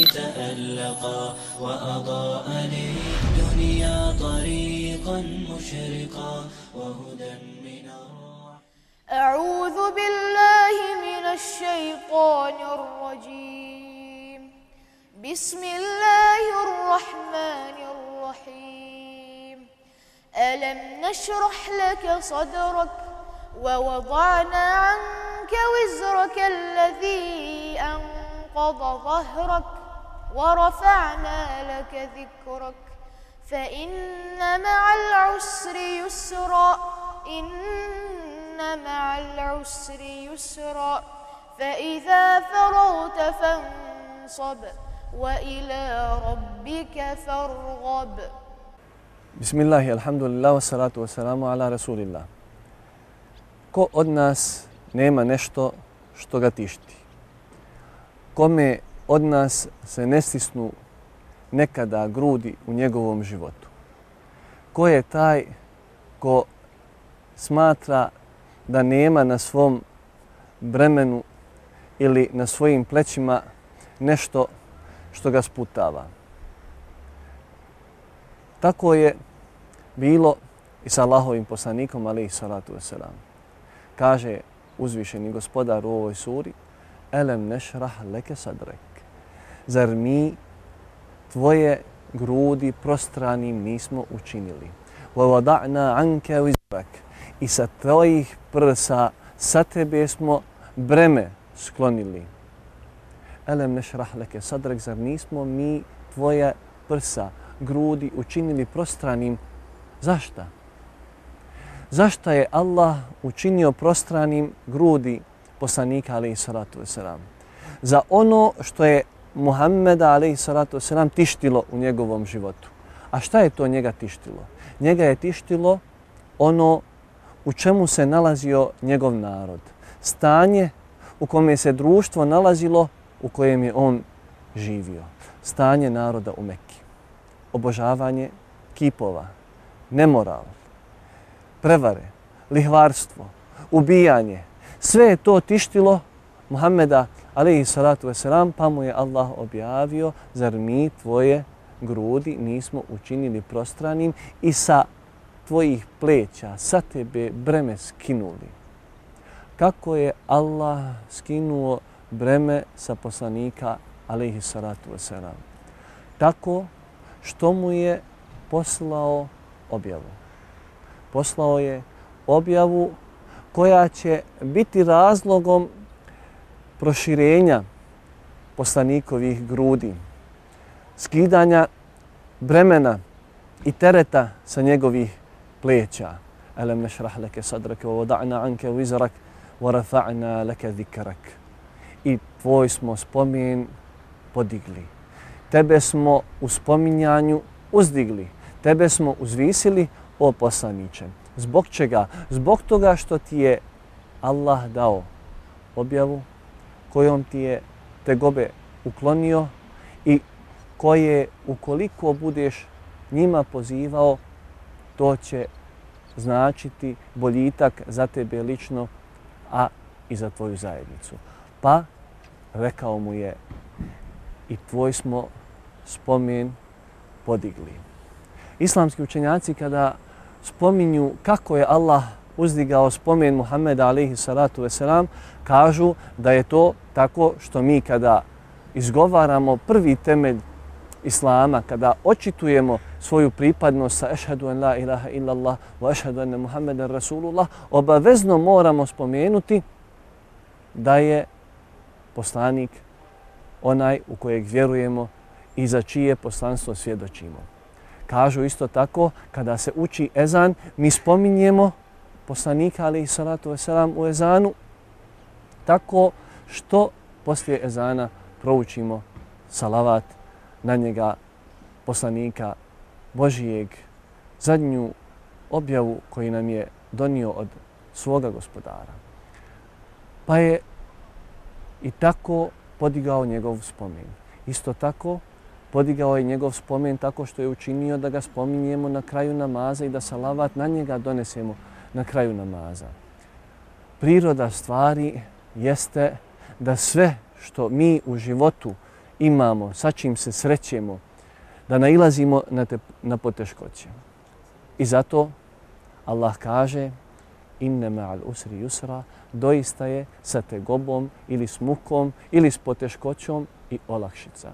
تألقا وأضاء للدنيا طريقا مشرقا وهدى من الرحمن. أعوذ بالله من الشيطان الرجيم. بسم الله الرحمن الرحيم. ألم نشرح لك صدرك ووضعنا عنك وزرك الذي أنقض ظهرك ورفعنا لك ذكرك. فإن مع العسر يسرا إن مع العسر يسرا. فإذا فرغت فانصب وإلى ربك فارغب. بسم الله الحمد لله والصلاة والسلام على رسول الله. كو od nas nema nešto što? Kome od nas se ne stisnu nekada grudi u njegovom životu? Ko je taj ko smatra da nema na svom bremenu ili na svojim plećima nešto što ga sputava? Tako je bilo i sa Allahovim poslanikom, ali i salatu wasalam. Kaže uzvišeni gospodar u ovoj suri, Elem nešrah leke sadrek Zar mi tvoje grudi prostranim nismo učinili? وَوَدَعْنَا عَنْكَ وِزْرَكَ I sa tvojih prsa sa tebe smo breme sklonili. Elem nešrah leke sadrek, zar nismo mi tvoje prsa grudi učinili prostranim. Zašta? Zašta je Allah učinio prostranim grudi poslanika alaihi salatu wasalam? Za ono što je Muhammeda alaihi salatu wasalam tištilo u njegovom životu. A šta je to njega tištilo? Njega je tištilo ono u čemu se nalazio njegov narod. Stanje u kome se društvo nalazilo u kojem je on živio. Stanje naroda u Mekki obožavanje kipova, nemoral, prevare, lihvarstvo, ubijanje. Sve je to tištilo Muhammeda alaihi salatu wasalam, pa mu je Allah objavio, zar mi tvoje grudi nismo učinili prostranim i sa tvojih pleća, sa tebe breme skinuli. Kako je Allah skinuo breme sa poslanika alaihi salatu wasalam? Tako što mu je poslao objavu. Poslao je objavu koja će biti razlogom proširenja poslanikovih grudi, skidanja bremena i tereta sa njegovih pleća. Alam nešrah leke sadrake, wa wada'na anke wizrak wa rafa'na leke zikrak. I tvoj smo spomen podigli tebe smo u spominjanju uzdigli, tebe smo uzvisili o poslaniče. Zbog čega? Zbog toga što ti je Allah dao objavu kojom ti je te gobe uklonio i koje ukoliko budeš njima pozivao, to će značiti boljitak za tebe lično, a i za tvoju zajednicu. Pa rekao mu je i tvoj smo spomen podigli. Islamski učenjaci kada spominju kako je Allah uzdigao spomen Muhammeda alaihi salatu veselam, kažu da je to tako što mi kada izgovaramo prvi temelj Islama, kada očitujemo svoju pripadnost sa ešhedu en la ilaha illallah wa ešhedu enne Muhammeden Rasulullah, obavezno moramo spomenuti da je poslanik onaj u kojeg vjerujemo i za čije poslanstvo svjedočimo. Kažu isto tako, kada se uči ezan, mi spominjemo poslanika ali i salatu wasalam u ezanu tako što poslije ezana proučimo salavat na njega poslanika Božijeg, zadnju objavu koji nam je donio od svoga gospodara. Pa je i tako podigao njegov spomen. Isto tako podigao je njegov spomen tako što je učinio da ga spominjemo na kraju namaza i da salavat na njega donesemo na kraju namaza. Priroda stvari jeste da sve što mi u životu imamo, sa čim se srećemo, da nailazimo na, te, na poteškoće. I zato Allah kaže inne ma'al usri yusra, doista je sa tegobom ili s mukom ili s poteškoćom i olakšica.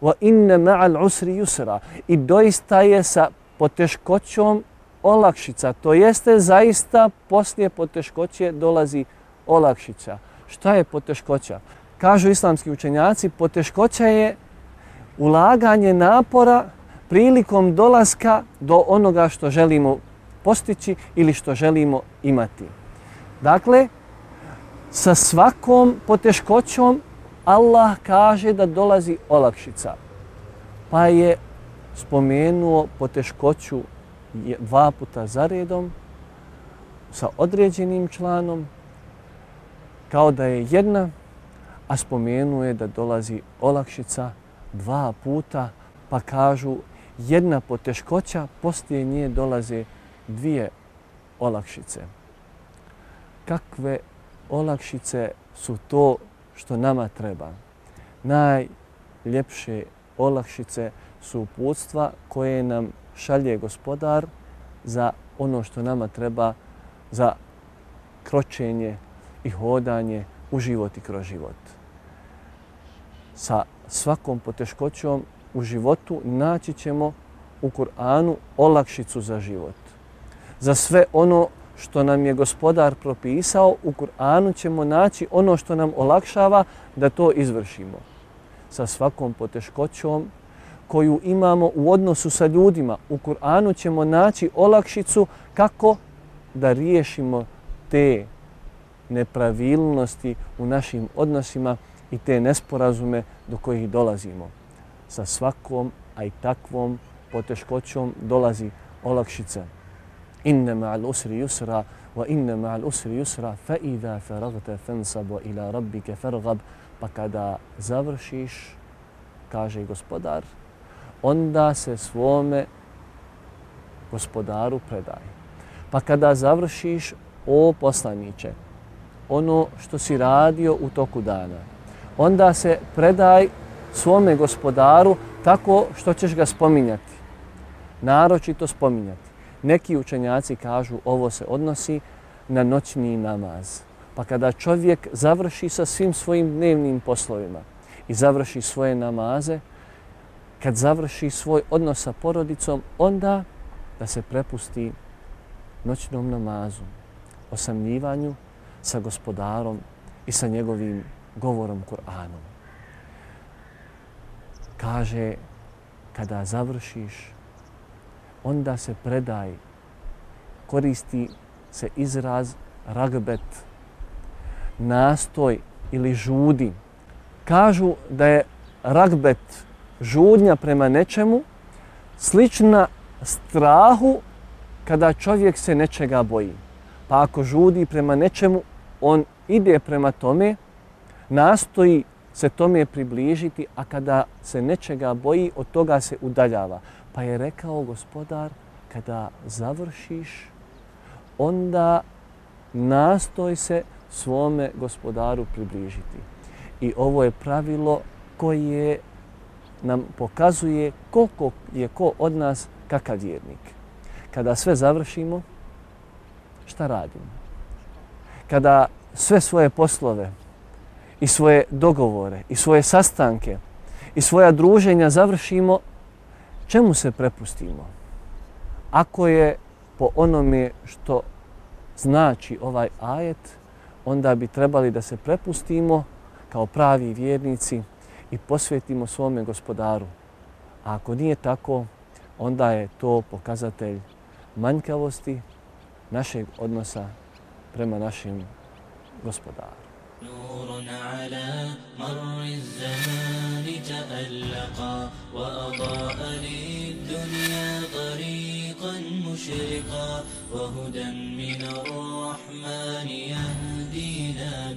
Wa inne ma'al usri yusra, i doista je sa poteškoćom olakšica. To jeste zaista poslije poteškoće dolazi olakšica. Šta je poteškoća? Kažu islamski učenjaci, poteškoća je ulaganje napora prilikom dolaska do onoga što želimo postići ili što želimo imati. Dakle, sa svakom poteškoćom Allah kaže da dolazi olakšica. Pa je spomenuo poteškoću dva puta za redom sa određenim članom kao da je jedna, a spomenuo je da dolazi olakšica dva puta, pa kažu jedna poteškoća, poslije nje dolaze dvije olakšice. Kakve olakšice su to što nama treba? Najljepše olakšice su uputstva koje nam šalje gospodar za ono što nama treba za kročenje i hodanje u život i kroz život. Sa svakom poteškoćom u životu naći ćemo u Kur'anu olakšicu za život. Za sve ono što nam je gospodar propisao, u Kur'anu ćemo naći ono što nam olakšava da to izvršimo. Sa svakom poteškoćom koju imamo u odnosu sa ljudima, u Kur'anu ćemo naći olakšicu kako da riješimo te nepravilnosti u našim odnosima i te nesporazume do kojih dolazimo. Sa svakom, a i takvom poteškoćom dolazi olakšica. Inne ma'al usri yusra, wa inne ma'al usri yusra, fa idha faragta fansab wa ila rabbike fargab, pa kada završiš, kaže gospodar, onda se svome gospodaru predaj. Pa kada završiš, o poslaniće, ono što si radio u toku dana, onda se predaj svome gospodaru tako što ćeš ga spominjati. Naročito spominjati. Neki učenjaci kažu ovo se odnosi na noćni namaz. Pa kada čovjek završi sa svim svojim dnevnim poslovima i završi svoje namaze, kad završi svoj odnos sa porodicom, onda da se prepusti noćnom namazu, osamljivanju sa gospodarom i sa njegovim govorom Kur'anom. Kaže, kada završiš, onda se predaj, koristi se izraz ragbet, nastoj ili žudi. Kažu da je ragbet žudnja prema nečemu slična strahu kada čovjek se nečega boji. Pa ako žudi prema nečemu, on ide prema tome, nastoji se tome približiti, a kada se nečega boji, od toga se udaljava. Pa je rekao gospodar, kada završiš, onda nastoj se svome gospodaru približiti. I ovo je pravilo koje nam pokazuje koliko je ko od nas kakav vjernik. Kada sve završimo, šta radimo? Kada sve svoje poslove i svoje dogovore i svoje sastanke i svoja druženja završimo, čemu se prepustimo? Ako je po onome što znači ovaj ajet, onda bi trebali da se prepustimo kao pravi vjernici i posvetimo svome gospodaru. A ako nije tako, onda je to pokazatelj manjkavosti našeg odnosa prema našim gospodaru. نور على مر الزمان تألقا وأضاء للدنيا طريقا مشرقا وهدى من الرحمن يهدينا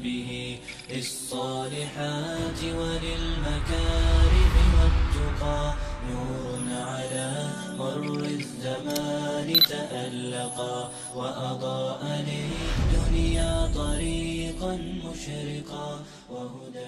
به للصالحات وللمكارم والتقى. نور على مر الزمان تألقا وأضاء للدنيا طريقا مشرقا وهدى